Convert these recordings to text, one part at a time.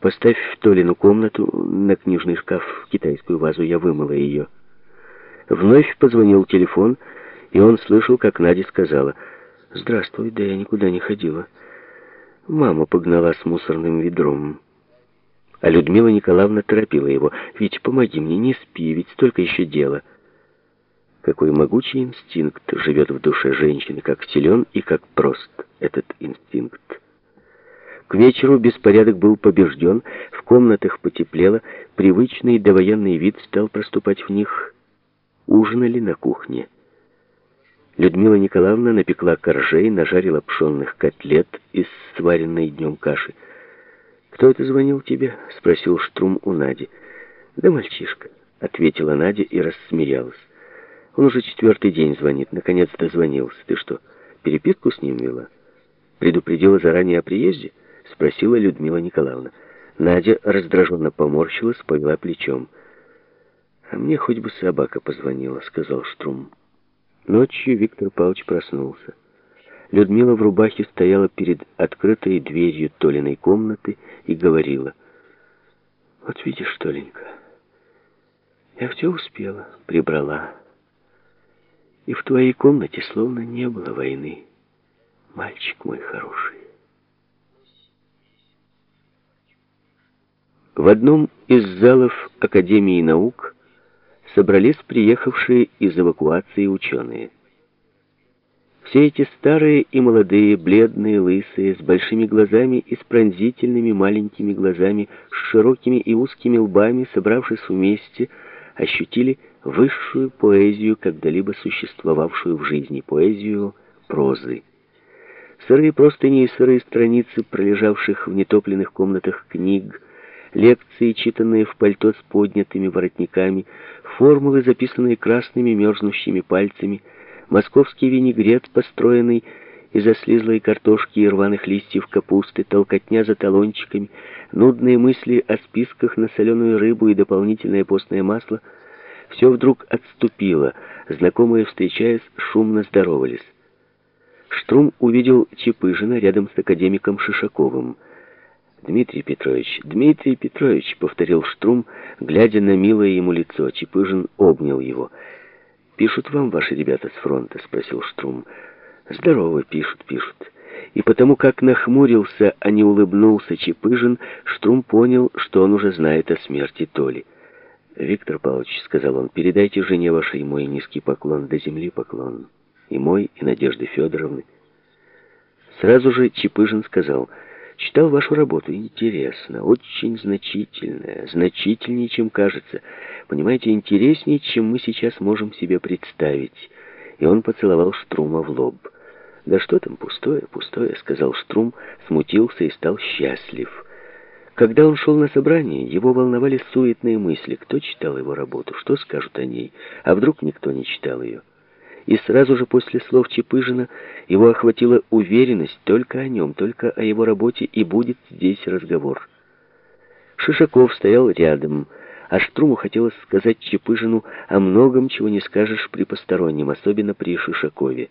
Поставь в Толину комнату на книжный шкаф китайскую вазу, я вымыла ее. Вновь позвонил телефон, и он слышал, как Надя сказала, «Здравствуй, да я никуда не ходила. Мама погнала с мусорным ведром». А Людмила Николаевна торопила его, «Витя, помоги мне, не спи, ведь столько еще дела». Какой могучий инстинкт живет в душе женщины, как силен и как прост этот инстинкт. К вечеру беспорядок был побежден, в комнатах потеплело, привычный довоенный вид стал проступать в них. Ужинали на кухне. Людмила Николаевна напекла коржей, нажарила пшенных котлет из сваренной днем каши. «Кто это звонил тебе?» — спросил Штрум у Нади. «Да мальчишка», — ответила Надя и рассмеялась. «Он уже четвертый день звонит, наконец дозвонился. Ты что, переписку с ним вела? Предупредила заранее о приезде?» — спросила Людмила Николаевна. Надя раздраженно поморщилась, повела плечом. «А мне хоть бы собака позвонила», — сказал Штрум. Ночью Виктор Павлович проснулся. Людмила в рубахе стояла перед открытой дверью Толиной комнаты и говорила. «Вот видишь, Толенька, я все успела, прибрала. И в твоей комнате словно не было войны, мальчик мой хороший». В одном из залов Академии наук собрались приехавшие из эвакуации ученые. Все эти старые и молодые, бледные, лысые, с большими глазами и с пронзительными маленькими глазами, с широкими и узкими лбами, собравшись вместе, ощутили высшую поэзию, когда-либо существовавшую в жизни, поэзию прозы. Сырые простыни и сырые страницы пролежавших в нетопленных комнатах книг, лекции, читанные в пальто с поднятыми воротниками, формулы, записанные красными мерзнущими пальцами, московский винегрет, построенный из ослизлой картошки и рваных листьев капусты, толкотня за талончиками, нудные мысли о списках на соленую рыбу и дополнительное постное масло — все вдруг отступило, знакомые, встречаясь, шумно здоровались. Штрум увидел Чепыжина рядом с академиком Шишаковым — «Дмитрий Петрович, Дмитрий Петрович», — повторил Штрум, глядя на милое ему лицо. Чепыжин обнял его. «Пишут вам ваши ребята с фронта?» — спросил Штрум. «Здорово, пишут, пишут». И потому как нахмурился, а не улыбнулся Чепыжин, Штрум понял, что он уже знает о смерти Толи. «Виктор Павлович», — сказал он, — «передайте жене вашей мой низкий поклон, до земли поклон. И мой, и Надежды Федоровны». Сразу же Чепыжин сказал — Читал вашу работу. Интересно, очень значительная, значительнее, чем кажется. Понимаете, интереснее, чем мы сейчас можем себе представить. И он поцеловал Штрума в лоб. «Да что там, пустое, пустое», — сказал Штрум, смутился и стал счастлив. Когда он шел на собрание, его волновали суетные мысли. Кто читал его работу, что скажут о ней, а вдруг никто не читал ее и сразу же после слов Чепыжина его охватила уверенность только о нем, только о его работе, и будет здесь разговор. Шишаков стоял рядом, а Штруму хотелось сказать Чепыжину о многом, чего не скажешь при постороннем, особенно при Шишакове.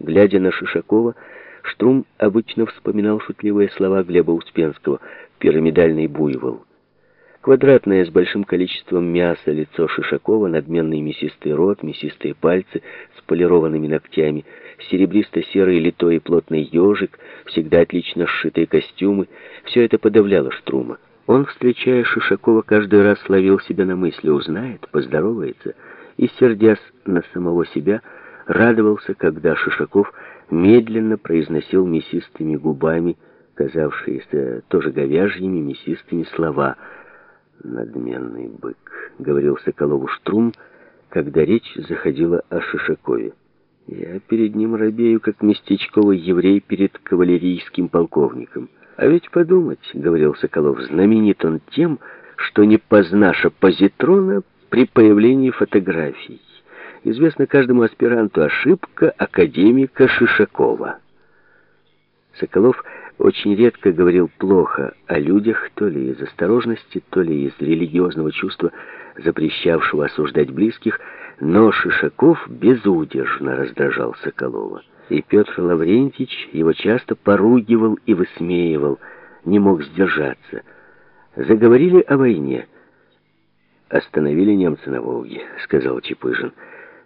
Глядя на Шишакова, Штрум обычно вспоминал шутливые слова Глеба Успенского «пирамидальный буйвол». Квадратное с большим количеством мяса лицо Шишакова, надменный мясистый рот, мясистые пальцы с полированными ногтями, серебристо-серый литой и плотный ежик, всегда отлично сшитые костюмы — все это подавляло Штрума. Он, встречая Шишакова, каждый раз ловил себя на мысли, узнает, поздоровается, и, сердясь на самого себя, радовался, когда Шишаков медленно произносил мясистыми губами, казавшиеся тоже говяжьими мясистыми слова — «Надменный бык», — говорил Соколову Штрум, когда речь заходила о Шишакове. «Я перед ним робею, как местечковый еврей перед кавалерийским полковником. А ведь подумать, — говорил Соколов, — знаменит он тем, что не познаша позитрона при появлении фотографий. Известна каждому аспиранту ошибка академика Шишакова». Соколов очень редко говорил плохо о людях, то ли из осторожности, то ли из религиозного чувства, запрещавшего осуждать близких, но Шишаков безудержно раздражал Соколова. И Петр Лаврентьевич его часто поругивал и высмеивал, не мог сдержаться. Заговорили о войне. «Остановили немцы на Волге», — сказал Чепыжин.